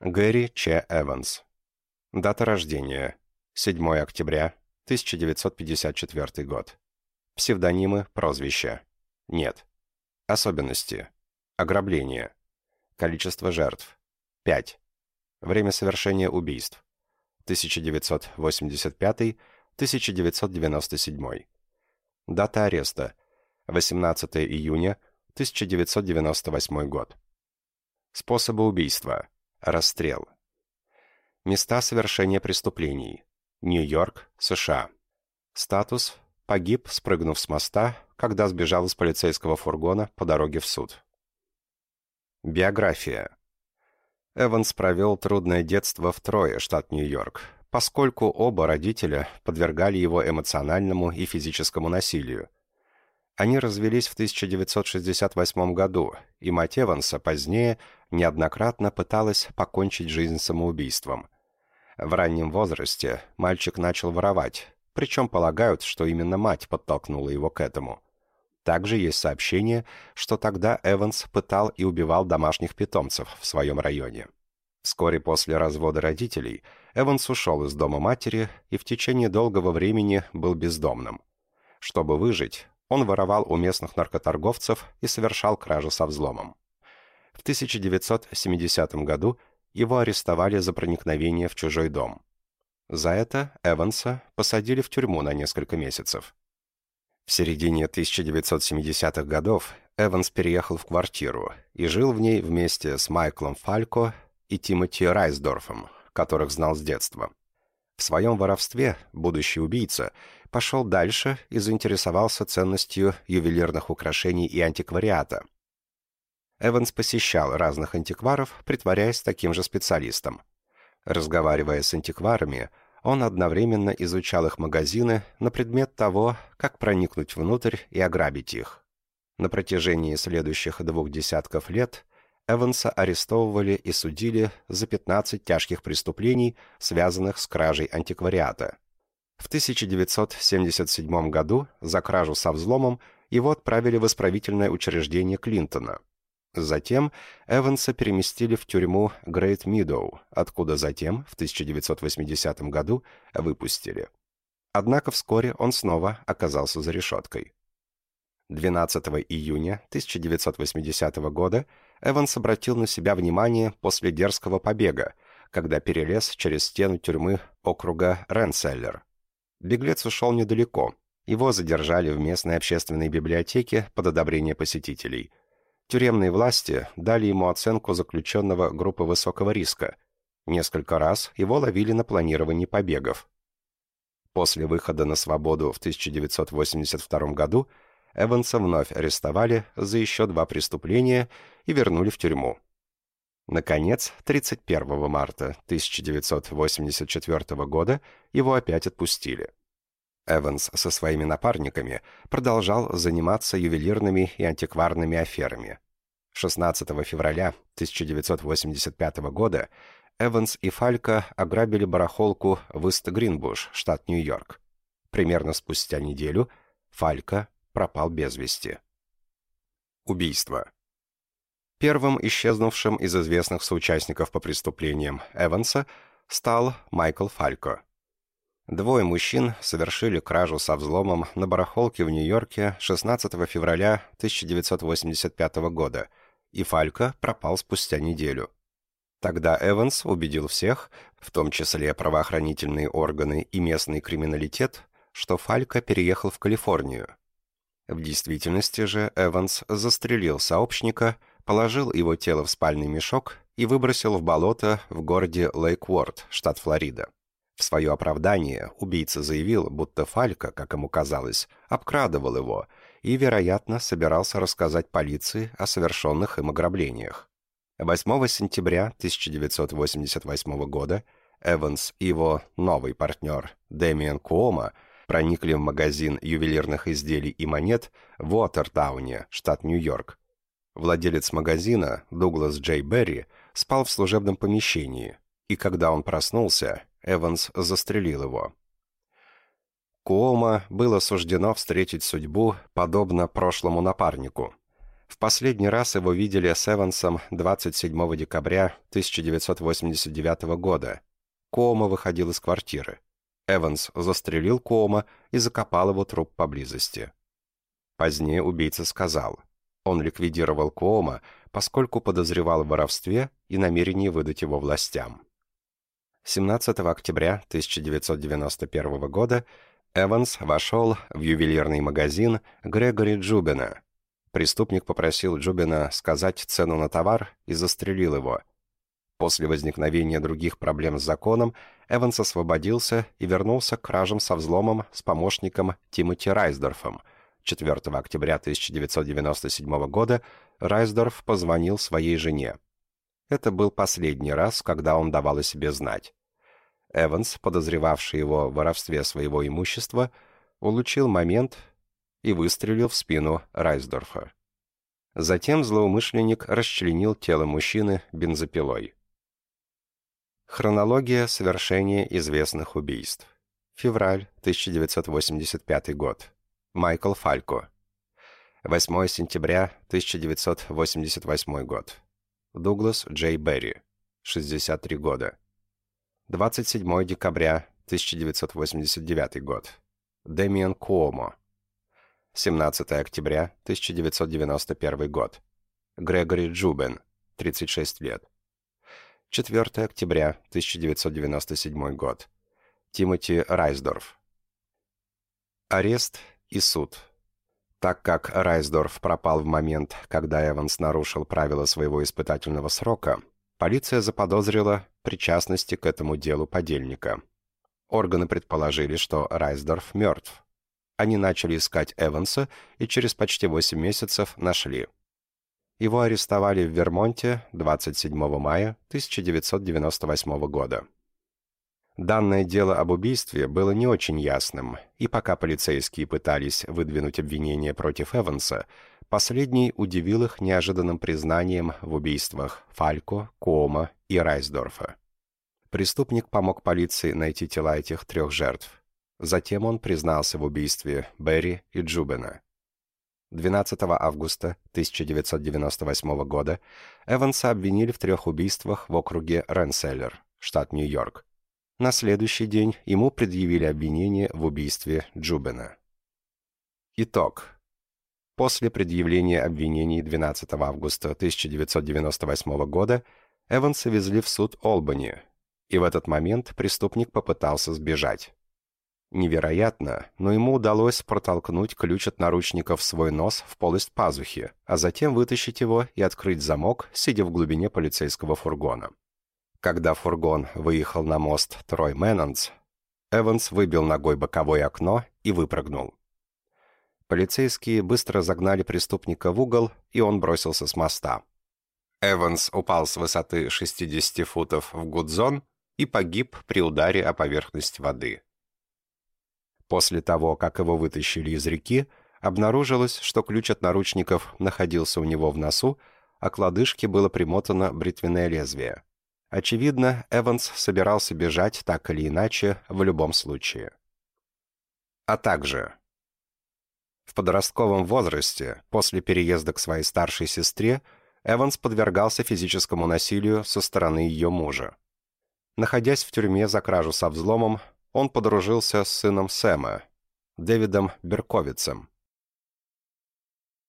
Гэри Ч. Эванс. Дата рождения. 7 октября 1954 год. Псевдонимы, прозвища. Нет. Особенности. Ограбление. Количество жертв. 5. Время совершения убийств. 1985-1997. Дата ареста. 18 июня 1998 год. Способы убийства. Расстрел. Места совершения преступлений. Нью-Йорк, США. Статус. Погиб, спрыгнув с моста, когда сбежал из полицейского фургона по дороге в суд. Биография. Эванс провел трудное детство в Трое, штат Нью-Йорк, поскольку оба родителя подвергали его эмоциональному и физическому насилию. Они развелись в 1968 году, и мать Эванса позднее неоднократно пыталась покончить жизнь самоубийством. В раннем возрасте мальчик начал воровать, причем полагают, что именно мать подтолкнула его к этому. Также есть сообщение, что тогда Эванс пытал и убивал домашних питомцев в своем районе. Вскоре после развода родителей Эванс ушел из дома матери и в течение долгого времени был бездомным. Чтобы выжить, он воровал у местных наркоторговцев и совершал кражу со взломом. В 1970 году его арестовали за проникновение в чужой дом. За это Эванса посадили в тюрьму на несколько месяцев. В середине 1970-х годов Эванс переехал в квартиру и жил в ней вместе с Майклом Фалько и Тимоти Райсдорфом, которых знал с детства. В своем воровстве будущий убийца пошел дальше и заинтересовался ценностью ювелирных украшений и антиквариата. Эванс посещал разных антикваров, притворяясь таким же специалистом. Разговаривая с антикварами, он одновременно изучал их магазины на предмет того, как проникнуть внутрь и ограбить их. На протяжении следующих двух десятков лет Эванса арестовывали и судили за 15 тяжких преступлений, связанных с кражей антиквариата. В 1977 году за кражу со взломом его отправили в исправительное учреждение Клинтона. Затем Эванса переместили в тюрьму Грейт Мидоу, откуда затем, в 1980 году, выпустили. Однако вскоре он снова оказался за решеткой. 12 июня 1980 года Эванс обратил на себя внимание после дерзкого побега, когда перелез через стену тюрьмы округа Ренселлер. Беглец ушел недалеко. Его задержали в местной общественной библиотеке под одобрение посетителей. Тюремные власти дали ему оценку заключенного группы высокого риска. Несколько раз его ловили на планировании побегов. После выхода на свободу в 1982 году Эванса вновь арестовали за еще два преступления и вернули в тюрьму. Наконец, 31 марта 1984 года его опять отпустили. Эванс со своими напарниками продолжал заниматься ювелирными и антикварными аферами. 16 февраля 1985 года Эванс и Фалька ограбили барахолку в Ист-Гринбуш, штат Нью-Йорк. Примерно спустя неделю Фалька пропал без вести. Убийство. Первым исчезнувшим из известных соучастников по преступлениям Эванса стал Майкл Фалько. Двое мужчин совершили кражу со взломом на барахолке в Нью-Йорке 16 февраля 1985 года, и Фалько пропал спустя неделю. Тогда Эванс убедил всех, в том числе правоохранительные органы и местный криминалитет, что Фалько переехал в Калифорнию. В действительности же Эванс застрелил сообщника – положил его тело в спальный мешок и выбросил в болото в городе Лейкворд, штат Флорида. В свое оправдание убийца заявил, будто Фалька, как ему казалось, обкрадывал его и, вероятно, собирался рассказать полиции о совершенных им ограблениях. 8 сентября 1988 года Эванс и его новый партнер Дэмиан Куома проникли в магазин ювелирных изделий и монет в Уотертауне, штат Нью-Йорк, Владелец магазина, Дуглас Джей Берри, спал в служебном помещении, и когда он проснулся, Эванс застрелил его. Куома было суждено встретить судьбу, подобно прошлому напарнику. В последний раз его видели с Эвансом 27 декабря 1989 года. Коома выходил из квартиры. Эванс застрелил Коома и закопал его труп поблизости. Позднее убийца сказал, он ликвидировал Коома, поскольку подозревал в воровстве и намерении выдать его властям. 17 октября 1991 года Эванс вошел в ювелирный магазин Грегори Джубина. Преступник попросил Джубина сказать цену на товар и застрелил его. После возникновения других проблем с законом Эванс освободился и вернулся к кражам со взломом с помощником Тимоти Райсдорфом. 4 октября 1997 года Райсдорф позвонил своей жене. Это был последний раз, когда он давал о себе знать. Эванс, подозревавший его в воровстве своего имущества, улучил момент и выстрелил в спину Райсдорфа. Затем злоумышленник расчленил тело мужчины бензопилой. Хронология совершения известных убийств. Февраль 1985 год. Майкл Фалько. 8 сентября 1988 год. Дуглас Джей Берри. 63 года. 27 декабря 1989 год. Дэмиан Куомо. 17 октября 1991 год. Грегори Джубен, 36 лет. 4 октября 1997 год. Тимоти Райсдорф. Арест и суд. Так как Райсдорф пропал в момент, когда Эванс нарушил правила своего испытательного срока, полиция заподозрила причастности к этому делу подельника. Органы предположили, что Райсдорф мертв. Они начали искать Эванса и через почти 8 месяцев нашли. Его арестовали в Вермонте 27 мая 1998 года. Данное дело об убийстве было не очень ясным, и пока полицейские пытались выдвинуть обвинение против Эванса, Последний удивил их неожиданным признанием в убийствах Фалько, Кома и Райсдорфа. Преступник помог полиции найти тела этих трех жертв. Затем он признался в убийстве Берри и Джубена. 12 августа 1998 года Эванса обвинили в трех убийствах в округе Ренселлер, штат Нью-Йорк. На следующий день ему предъявили обвинение в убийстве Джубена. Итог. После предъявления обвинений 12 августа 1998 года Эванса везли в суд Олбани, и в этот момент преступник попытался сбежать. Невероятно, но ему удалось протолкнуть ключ от наручников в свой нос в полость пазухи, а затем вытащить его и открыть замок, сидя в глубине полицейского фургона. Когда фургон выехал на мост Трой-Менандс, Эванс выбил ногой боковое окно и выпрыгнул. Полицейские быстро загнали преступника в угол, и он бросился с моста. Эванс упал с высоты 60 футов в Гудзон и погиб при ударе о поверхность воды. После того, как его вытащили из реки, обнаружилось, что ключ от наручников находился у него в носу, а к лодыжке было примотано бритвенное лезвие. Очевидно, Эванс собирался бежать так или иначе в любом случае. А также подростковом возрасте, после переезда к своей старшей сестре, Эванс подвергался физическому насилию со стороны ее мужа. Находясь в тюрьме за кражу со взломом, он подружился с сыном Сэма, Дэвидом Берковицем.